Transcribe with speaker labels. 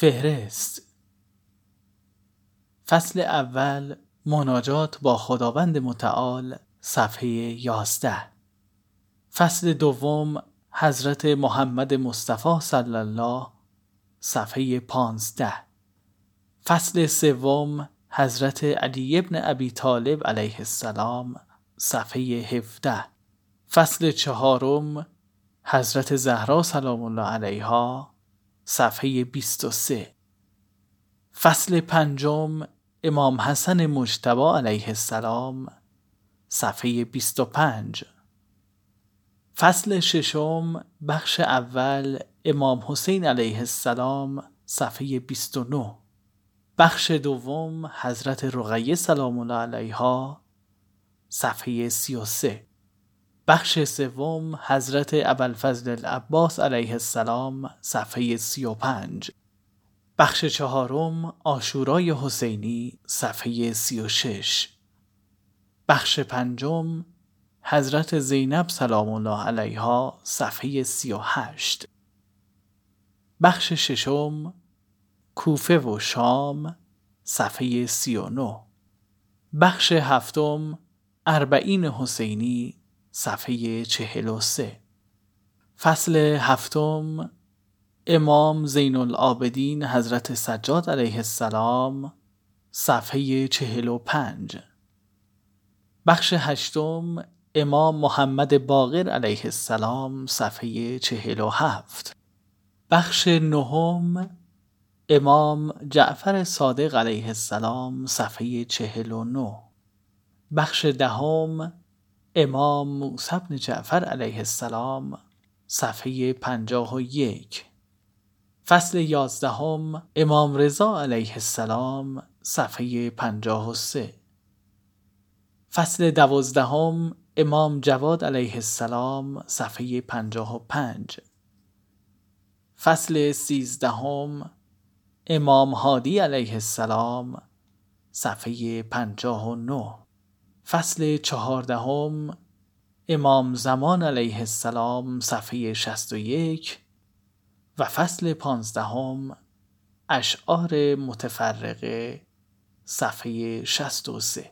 Speaker 1: فهرست. فصل اول مناجات با خداوند متعال صفحه یازده. فصل دوم حضرت محمد مصطفی صلی الله صفحه پانزده. فصل سوم حضرت علی ابن ابی طالب علیه السلام صفحه 17 فصل چهارم حضرت زهرا سلام الله علیها صفحه 23 فصل پنجم امام حسن مجتبی علیه السلام صفحه 25 فصل ششم بخش اول امام حسین علیه السلام صفحه 29 بخش دوم حضرت رقیه سلام الله علیها صفحه 33 بخش سوم حضرت ابوالفضل العباس علیه السلام صفحه 35 بخش چهارم آشورای حسینی صفحه 36 بخش پنجم حضرت زینب سلام الله علیها صفحه 38 بخش ششم کوفه و شام صفحه 39 بخش هفتم اربعین حسینی صفحه 43 فصل هفتم امام زین العابدین حضرت سجاد علیه السلام صفحه 45 بخش هشتم امام محمد باقر علیه السلام صفحه 47 بخش نهم امام جعفر صادق علیه السلام صفحه 49 بخش دهم امام موسی بن جعفر علیه السلام صفحه 51 فصل یازدهم امام رضا علیه السلام صفحه 53 فصل دوازدهم امام جواد علیه السلام صفحه 55 فصل سیزدهم امام هادی علیه السلام صفحه 59 فصل چهاردهم امام زمان علیه السلام صفحه 61 و فصل پانزدهم اشعار متفرقه صفحه 63